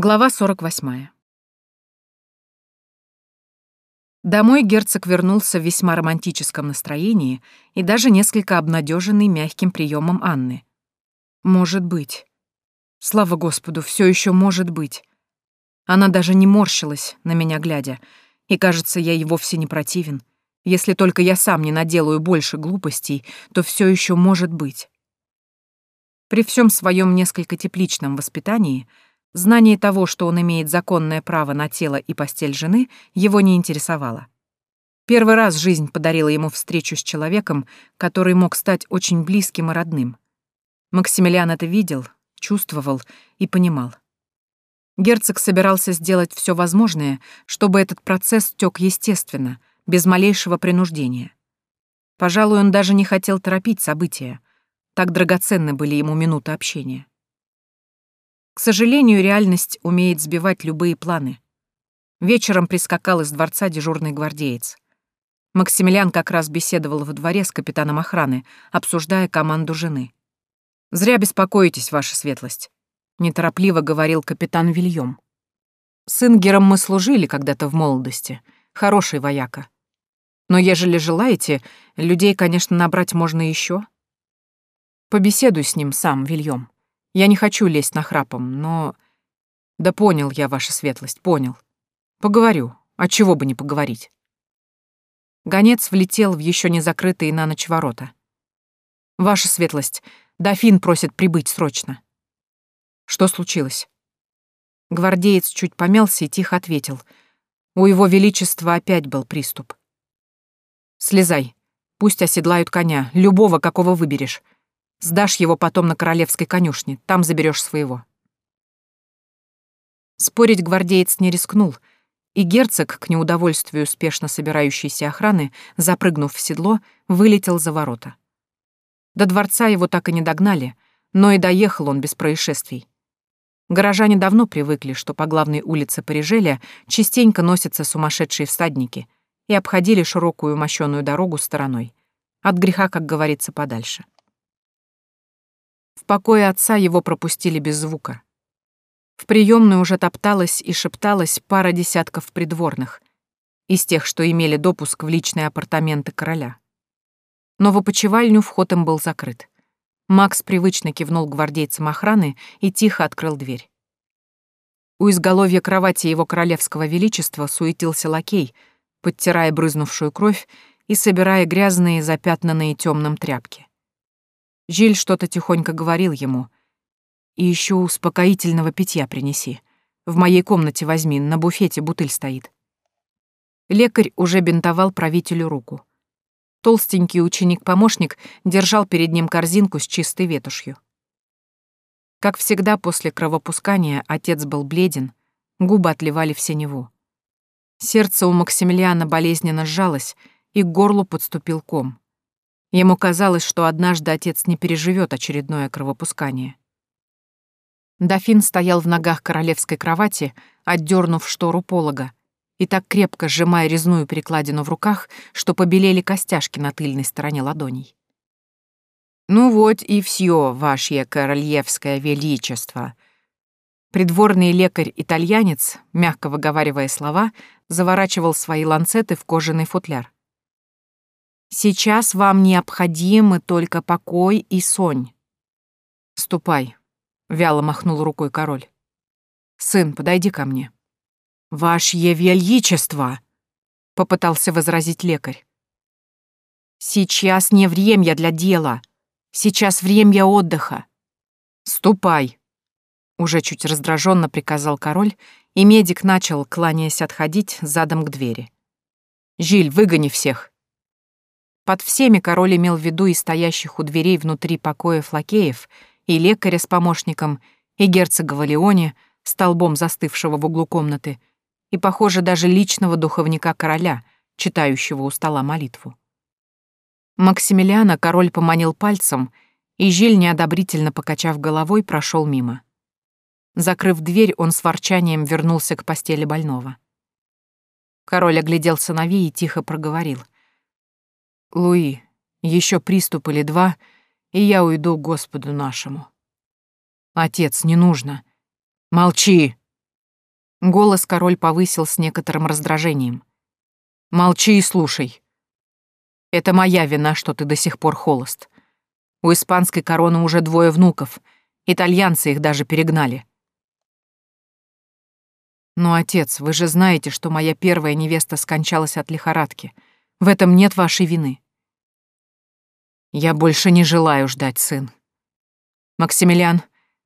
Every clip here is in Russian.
Глава 48. Домой герцог вернулся в весьма романтическом настроении и даже несколько обнадеженный мягким приемом Анны. Может быть. Слава Господу, все еще может быть. Она даже не морщилась, на меня глядя, и, кажется, я ей вовсе не противен. Если только я сам не наделаю больше глупостей, то все еще может быть. При всем своем несколько тепличном воспитании — Знание того, что он имеет законное право на тело и постель жены, его не интересовало. Первый раз жизнь подарила ему встречу с человеком, который мог стать очень близким и родным. Максимилиан это видел, чувствовал и понимал. Герцог собирался сделать все возможное, чтобы этот процесс тек естественно, без малейшего принуждения. Пожалуй, он даже не хотел торопить события. Так драгоценны были ему минуты общения. К сожалению, реальность умеет сбивать любые планы. Вечером прискакал из дворца дежурный гвардеец. Максимилиан как раз беседовал во дворе с капитаном охраны, обсуждая команду жены. «Зря беспокоитесь, ваша светлость», — неторопливо говорил капитан Вильем. «С Ингером мы служили когда-то в молодости. Хороший вояка. Но ежели желаете, людей, конечно, набрать можно еще. Побеседуй с ним сам, Вильем. Я не хочу лезть на храпом, но... Да понял я, ваша светлость, понял. Поговорю, а чего бы не поговорить. Гонец влетел в еще не закрытые на ночь ворота. Ваша светлость, дофин просит прибыть срочно. Что случилось? Гвардеец чуть помялся и тихо ответил. У его величества опять был приступ. Слезай. Пусть оседлают коня, любого, какого выберешь. Сдашь его потом на королевской конюшне, там заберешь своего. Спорить гвардеец не рискнул, и герцог, к неудовольствию спешно собирающейся охраны, запрыгнув в седло, вылетел за ворота. До дворца его так и не догнали, но и доехал он без происшествий. Горожане давно привыкли, что по главной улице Парижеля частенько носятся сумасшедшие всадники и обходили широкую мощеную дорогу стороной. От греха, как говорится, подальше. В покое отца его пропустили без звука. В приемную уже топталась и шепталась пара десятков придворных, из тех, что имели допуск в личные апартаменты короля. Но в опочивальню вход им был закрыт. Макс привычно кивнул гвардейцам охраны и тихо открыл дверь. У изголовья кровати его королевского величества суетился лакей, подтирая брызнувшую кровь и собирая грязные, запятнанные темным тряпки. Жиль что-то тихонько говорил ему. «И еще успокоительного питья принеси. В моей комнате возьми, на буфете бутыль стоит». Лекарь уже бинтовал правителю руку. Толстенький ученик-помощник держал перед ним корзинку с чистой ветошью. Как всегда после кровопускания отец был бледен, губы отливали в синеву. Сердце у Максимилиана болезненно сжалось, и к горлу подступил ком. Ему казалось, что однажды отец не переживет очередное кровопускание. Дофин стоял в ногах королевской кровати, отдернув штору полога, и так крепко сжимая резную перекладину в руках, что побелели костяшки на тыльной стороне ладоней. «Ну вот и все, ваше королевское величество!» Придворный лекарь-итальянец, мягко выговаривая слова, заворачивал свои ланцеты в кожаный футляр. Сейчас вам необходимы только покой и сонь. Ступай, вяло махнул рукой король. Сын, подойди ко мне. Ваше величество, попытался возразить лекарь. Сейчас не время для дела. Сейчас время отдыха. Ступай, уже чуть раздраженно приказал король, и медик начал, кланяясь отходить, задом к двери. «Жиль, выгони всех!» Под всеми король имел в виду и стоящих у дверей внутри покоев лакеев, и лекаря с помощником, и герцога Валионе, столбом застывшего в углу комнаты, и, похоже, даже личного духовника короля, читающего у стола молитву. Максимилиана король поманил пальцем, и Жиль, неодобрительно покачав головой, прошел мимо. Закрыв дверь, он с ворчанием вернулся к постели больного. Король оглядел сыновей и тихо проговорил — Луи, еще приступ или два, и я уйду к Господу нашему. Отец, не нужно. Молчи, Голос король повысил с некоторым раздражением. «Молчи и слушай. Это моя вина, что ты до сих пор холост. У испанской короны уже двое внуков. Итальянцы их даже перегнали. Но, отец, вы же знаете, что моя первая невеста скончалась от лихорадки. В этом нет вашей вины. Я больше не желаю ждать, сын. Максимилиан,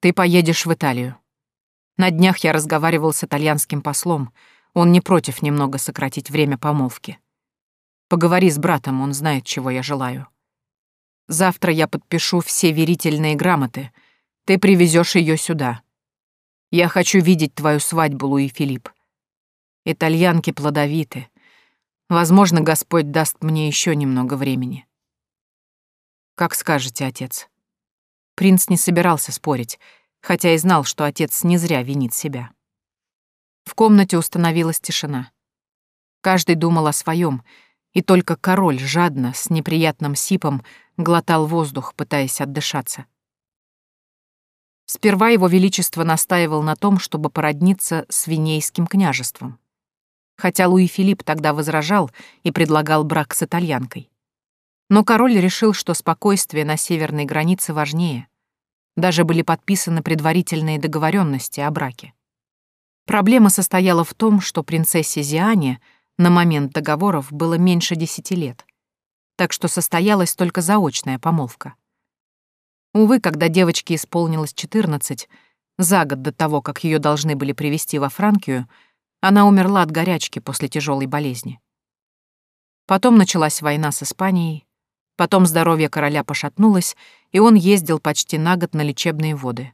ты поедешь в Италию. На днях я разговаривал с итальянским послом. Он не против немного сократить время помолвки. Поговори с братом, он знает, чего я желаю. Завтра я подпишу все верительные грамоты. Ты привезешь ее сюда. Я хочу видеть твою свадьбу, Луи Филипп. Итальянки плодовиты. Возможно, Господь даст мне еще немного времени. Как скажете, отец. Принц не собирался спорить, хотя и знал, что отец не зря винит себя. В комнате установилась тишина. Каждый думал о своем, и только король жадно, с неприятным сипом, глотал воздух, пытаясь отдышаться. Сперва его величество настаивал на том, чтобы породниться с Винейским княжеством. Хотя Луи Филипп тогда возражал и предлагал брак с итальянкой. Но король решил, что спокойствие на северной границе важнее. Даже были подписаны предварительные договоренности о браке. Проблема состояла в том, что принцессе Зиане на момент договоров было меньше десяти лет, так что состоялась только заочная помолвка. Увы, когда девочке исполнилось 14, за год до того, как ее должны были привести во Франкию, она умерла от горячки после тяжелой болезни. Потом началась война с Испанией, потом здоровье короля пошатнулось, и он ездил почти на год на лечебные воды.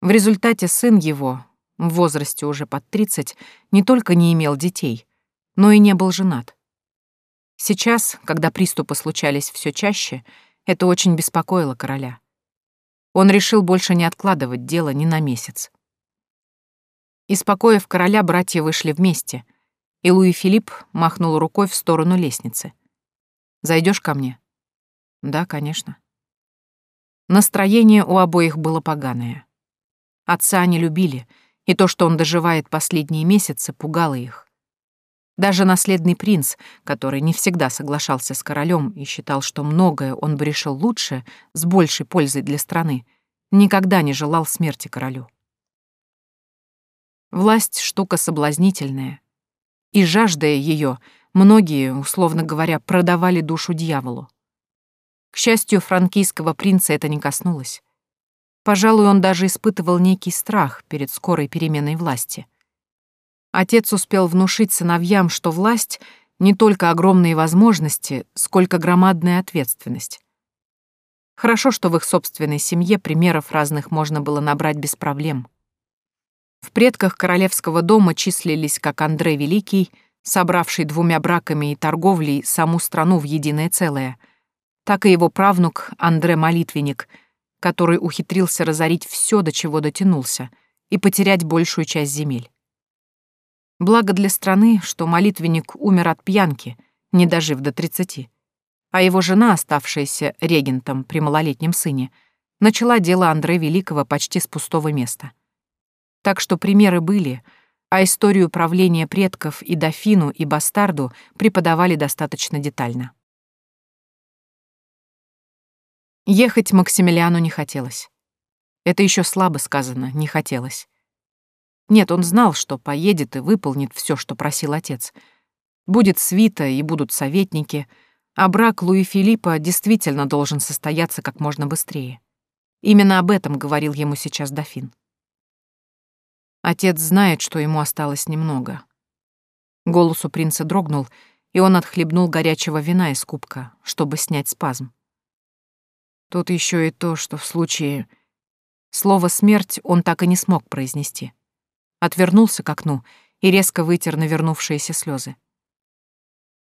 В результате сын его, в возрасте уже под 30, не только не имел детей, но и не был женат. Сейчас, когда приступы случались все чаще, это очень беспокоило короля. Он решил больше не откладывать дело ни на месяц. Испокоив короля, братья вышли вместе, и Луи Филипп махнул рукой в сторону лестницы. Зайдешь ко мне?» «Да, конечно». Настроение у обоих было поганое. Отца они любили, и то, что он доживает последние месяцы, пугало их. Даже наследный принц, который не всегда соглашался с королем и считал, что многое он бы решил лучше, с большей пользой для страны, никогда не желал смерти королю. Власть — штука соблазнительная, и, жаждая ее, многие, условно говоря, продавали душу дьяволу. К счастью, франкийского принца это не коснулось. Пожалуй, он даже испытывал некий страх перед скорой переменой власти — Отец успел внушить сыновьям, что власть — не только огромные возможности, сколько громадная ответственность. Хорошо, что в их собственной семье примеров разных можно было набрать без проблем. В предках королевского дома числились как Андрей Великий, собравший двумя браками и торговлей саму страну в единое целое, так и его правнук Андре Молитвенник, который ухитрился разорить все, до чего дотянулся, и потерять большую часть земель. Благо для страны, что молитвенник умер от пьянки, не дожив до тридцати. А его жена, оставшаяся регентом при малолетнем сыне, начала дело Андрея Великого почти с пустого места. Так что примеры были, а историю правления предков и дофину, и бастарду преподавали достаточно детально. Ехать Максимилиану не хотелось. Это еще слабо сказано, не хотелось. Нет, он знал, что поедет и выполнит все, что просил отец. Будет свита и будут советники, а брак Луи Филиппа действительно должен состояться как можно быстрее. Именно об этом говорил ему сейчас дофин. Отец знает, что ему осталось немного. Голос у принца дрогнул, и он отхлебнул горячего вина из кубка, чтобы снять спазм. Тут еще и то, что в случае... Слово «смерть» он так и не смог произнести отвернулся к окну и резко вытер навернувшиеся слезы.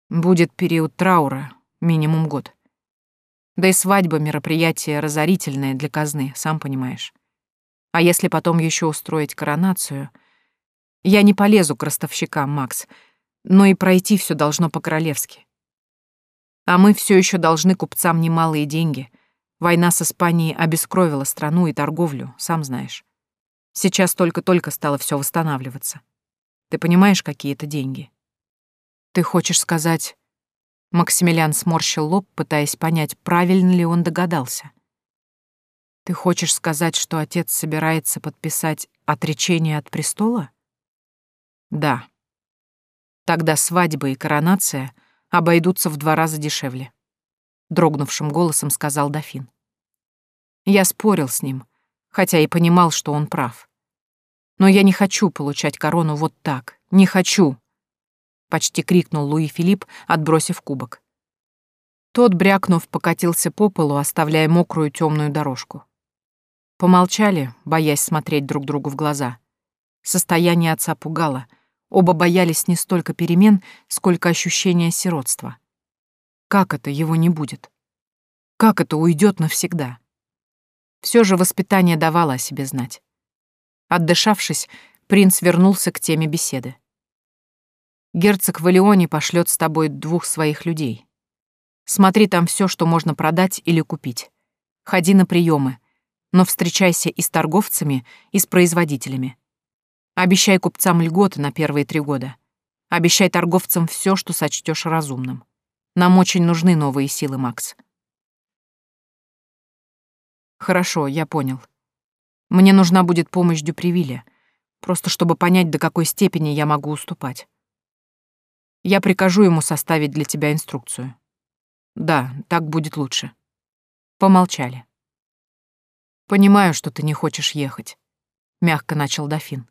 Будет период траура, минимум год. Да и свадьба — мероприятие разорительное для казны, сам понимаешь. А если потом еще устроить коронацию... Я не полезу к ростовщикам, Макс, но и пройти все должно по-королевски. А мы все еще должны купцам немалые деньги. Война с Испанией обескровила страну и торговлю, сам знаешь. Сейчас только-только стало все восстанавливаться. Ты понимаешь, какие это деньги? Ты хочешь сказать... Максимилиан сморщил лоб, пытаясь понять, правильно ли он догадался. Ты хочешь сказать, что отец собирается подписать отречение от престола? Да. Тогда свадьба и коронация обойдутся в два раза дешевле, дрогнувшим голосом сказал дофин. Я спорил с ним, хотя и понимал, что он прав. Но я не хочу получать корону вот так. Не хочу, почти крикнул Луи Филипп, отбросив кубок. Тот, брякнув, покатился по полу, оставляя мокрую темную дорожку. Помолчали, боясь смотреть друг другу в глаза. Состояние отца пугало. Оба боялись не столько перемен, сколько ощущения сиротства. Как это его не будет? Как это уйдет навсегда? Все же воспитание давало о себе знать. Отдышавшись, принц вернулся к теме беседы. Герцог Валионе пошлет с тобой двух своих людей. Смотри там все, что можно продать или купить. Ходи на приемы, но встречайся и с торговцами, и с производителями. Обещай купцам льготы на первые три года. Обещай торговцам все, что сочтешь разумным. Нам очень нужны новые силы, Макс. Хорошо, я понял. Мне нужна будет помощь Дюпривиля, просто чтобы понять, до какой степени я могу уступать. Я прикажу ему составить для тебя инструкцию. Да, так будет лучше. Помолчали. «Понимаю, что ты не хочешь ехать», — мягко начал дофин.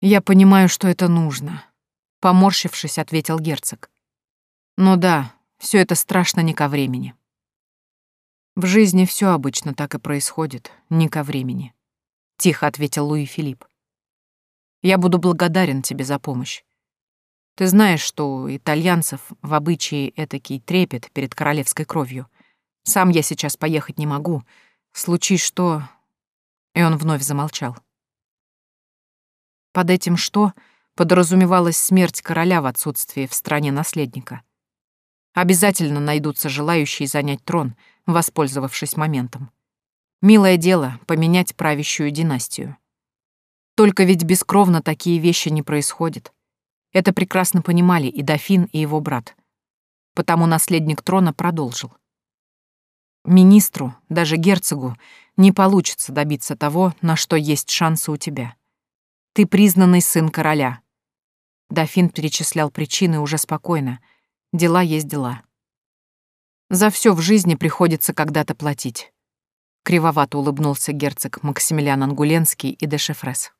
«Я понимаю, что это нужно», — поморщившись, ответил герцог. «Ну да, все это страшно не ко времени». «В жизни все обычно так и происходит, не ко времени», — тихо ответил Луи Филипп. «Я буду благодарен тебе за помощь. Ты знаешь, что у итальянцев в обычае этакий трепет перед королевской кровью — сам я сейчас поехать не могу. Случись что...» И он вновь замолчал. Под этим «что» подразумевалась смерть короля в отсутствии в стране наследника. Обязательно найдутся желающие занять трон, воспользовавшись моментом. Милое дело — поменять правящую династию. Только ведь бескровно такие вещи не происходят. Это прекрасно понимали и дофин, и его брат. Потому наследник трона продолжил. Министру, даже герцогу, не получится добиться того, на что есть шансы у тебя. Ты признанный сын короля. Дофин перечислял причины уже спокойно. Дела есть дела. За все в жизни приходится когда-то платить. Кривовато улыбнулся герцог Максимилиан Ангуленский и Дешефрес.